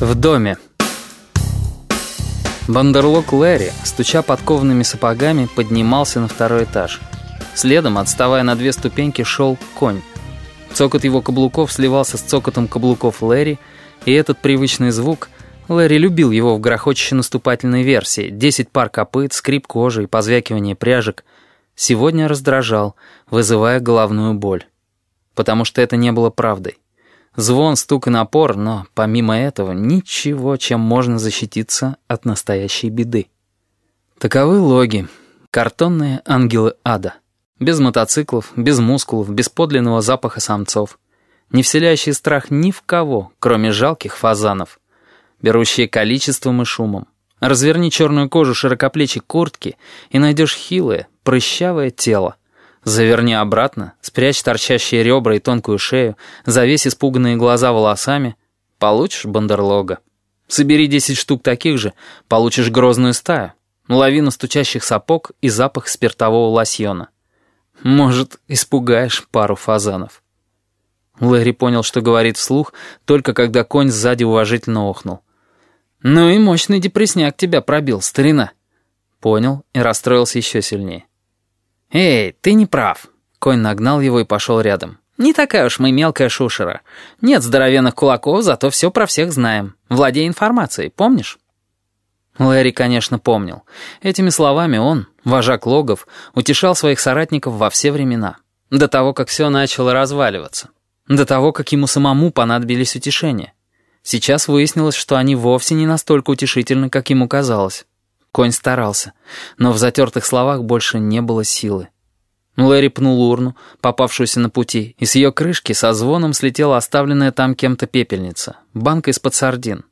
В доме. Бандерлог Лэри, стуча подкованными сапогами, поднимался на второй этаж. Следом, отставая на две ступеньки, шел конь. Цокот его каблуков сливался с цокотом каблуков Лэри, и этот привычный звук, Лэри любил его в грохочущей наступательной версии, десять пар копыт, скрип кожи и позвякивание пряжек, сегодня раздражал, вызывая головную боль. Потому что это не было правдой. Звон, стук и напор, но помимо этого ничего, чем можно защититься от настоящей беды. Таковы логи, картонные ангелы ада. Без мотоциклов, без мускулов, без подлинного запаха самцов. Не вселяющие страх ни в кого, кроме жалких фазанов. Берущие количеством и шумом. Разверни черную кожу широкоплечей куртки и найдешь хилое, прыщавое тело, Заверни обратно, спрячь торчащие ребра и тонкую шею, завесь испуганные глаза волосами. Получишь бандерлога. Собери десять штук таких же, получишь грозную стаю, лавину стучащих сапог и запах спиртового лосьона. Может, испугаешь пару фазанов. Лэри понял, что говорит вслух, только когда конь сзади уважительно охнул. «Ну и мощный депресняк тебя пробил, старина». Понял и расстроился еще сильнее. «Эй, ты не прав». Конь нагнал его и пошел рядом. «Не такая уж мы мелкая шушера. Нет здоровенных кулаков, зато все про всех знаем. Владей информацией, помнишь?» Лэри, конечно, помнил. Этими словами он, вожак логов, утешал своих соратников во все времена. До того, как все начало разваливаться. До того, как ему самому понадобились утешения. Сейчас выяснилось, что они вовсе не настолько утешительны, как ему казалось. Конь старался, но в затертых словах больше не было силы. Лэри пнул урну, попавшуюся на пути, и с ее крышки со звоном слетела оставленная там кем-то пепельница, банка из-под сардин.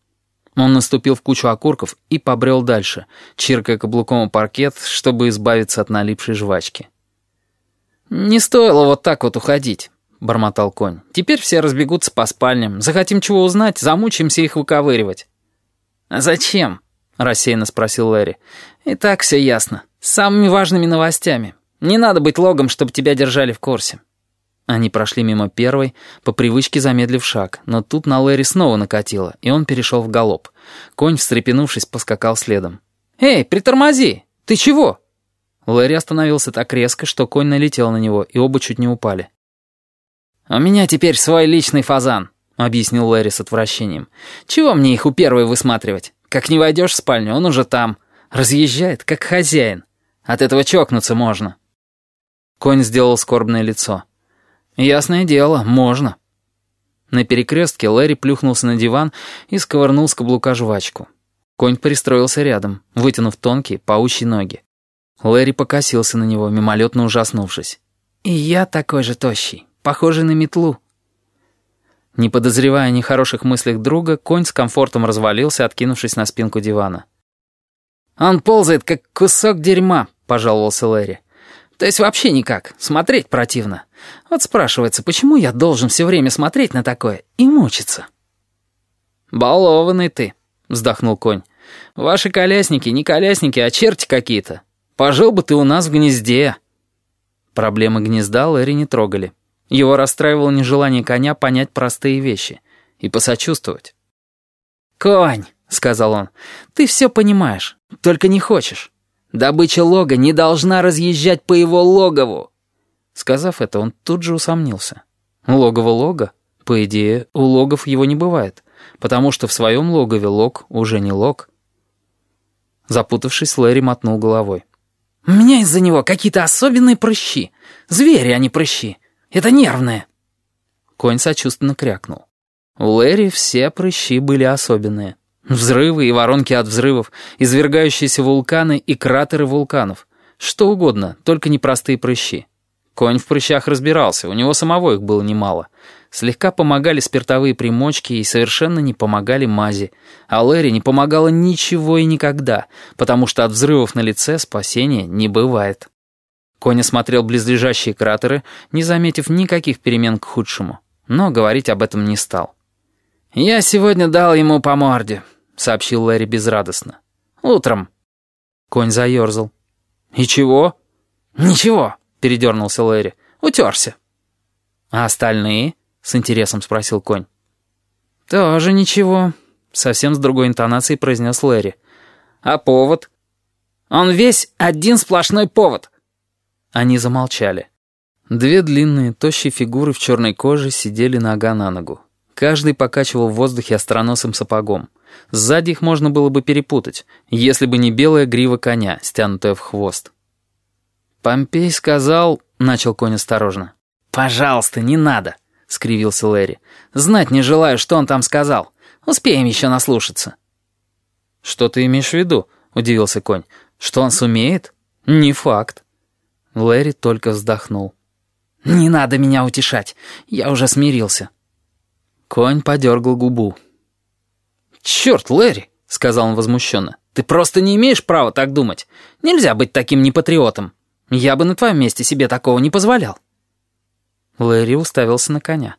Он наступил в кучу окурков и побрел дальше, чиркая каблуком о паркет, чтобы избавиться от налипшей жвачки. «Не стоило вот так вот уходить», — бормотал конь. «Теперь все разбегутся по спальням. Захотим чего узнать, замучаемся их выковыривать». «А зачем?» — рассеянно спросил Лэри. «И так все ясно. С самыми важными новостями. Не надо быть логом, чтобы тебя держали в курсе». Они прошли мимо первой, по привычке замедлив шаг, но тут на Лэри снова накатило, и он перешел в галоп. Конь, встрепенувшись, поскакал следом. «Эй, притормози! Ты чего?» Лэри остановился так резко, что конь налетел на него, и оба чуть не упали. «У меня теперь свой личный фазан», — объяснил Лэри с отвращением. «Чего мне их у первой высматривать? Как не войдешь в спальню, он уже там. Разъезжает, как хозяин. От этого чокнуться можно». Конь сделал скорбное лицо. «Ясное дело, можно». На перекрестке Лэри плюхнулся на диван и сковырнул с каблука жвачку. Конь пристроился рядом, вытянув тонкие, паучьи ноги. Лэри покосился на него, мимолетно ужаснувшись. «И я такой же тощий, похожий на метлу». Не подозревая о нехороших мыслях друга, конь с комфортом развалился, откинувшись на спинку дивана. «Он ползает, как кусок дерьма», — пожаловался Лэри. «То есть вообще никак. Смотреть противно. Вот спрашивается, почему я должен все время смотреть на такое и мучиться?» «Балованный ты», — вздохнул конь. «Ваши колясники не колясники, а черти какие-то. Пожил бы ты у нас в гнезде». Проблемы гнезда Лэри не трогали. Его расстраивало нежелание коня понять простые вещи и посочувствовать. «Конь», — сказал он, — «ты все понимаешь, только не хочешь. Добыча лога не должна разъезжать по его логову». Сказав это, он тут же усомнился. Логово лога? По идее, у логов его не бывает, потому что в своем логове лог уже не лог. Запутавшись, Лэри мотнул головой. «У меня из-за него какие-то особенные прыщи. Звери, а не прыщи. Это нервное». Конь сочувственно крякнул. У Лэри все прыщи были особенные. Взрывы и воронки от взрывов, извергающиеся вулканы и кратеры вулканов. Что угодно, только не простые прыщи. Конь в прыщах разбирался, у него самого их было немало. Слегка помогали спиртовые примочки и совершенно не помогали мази. А Лэри не помогало ничего и никогда, потому что от взрывов на лице спасения не бывает. Конь осмотрел близлежащие кратеры, не заметив никаких перемен к худшему, но говорить об этом не стал. «Я сегодня дал ему по морде», — сообщил Лэри безрадостно. «Утром». Конь заерзал. «И чего?» «Ничего», — передернулся Лэри. «Утерся». «А остальные?» — с интересом спросил конь. «Тоже ничего», — совсем с другой интонацией произнес Лэри. «А повод?» «Он весь один сплошной повод». Они замолчали. Две длинные, тощие фигуры в черной коже сидели нога на ногу. Каждый покачивал в воздухе остроносым сапогом. Сзади их можно было бы перепутать, если бы не белая грива коня, стянутая в хвост. «Помпей сказал...» — начал конь осторожно. «Пожалуйста, не надо», — скривился Лэри. «Знать не желаю, что он там сказал. Успеем еще наслушаться». «Что ты имеешь в виду?» — удивился конь. «Что он сумеет? Не факт». Лэри только вздохнул. «Не надо меня утешать. Я уже смирился». Конь подергал губу. «Черт, Лэри!» — сказал он возмущенно. «Ты просто не имеешь права так думать. Нельзя быть таким непатриотом. Я бы на твоем месте себе такого не позволял». Лэри уставился на коня.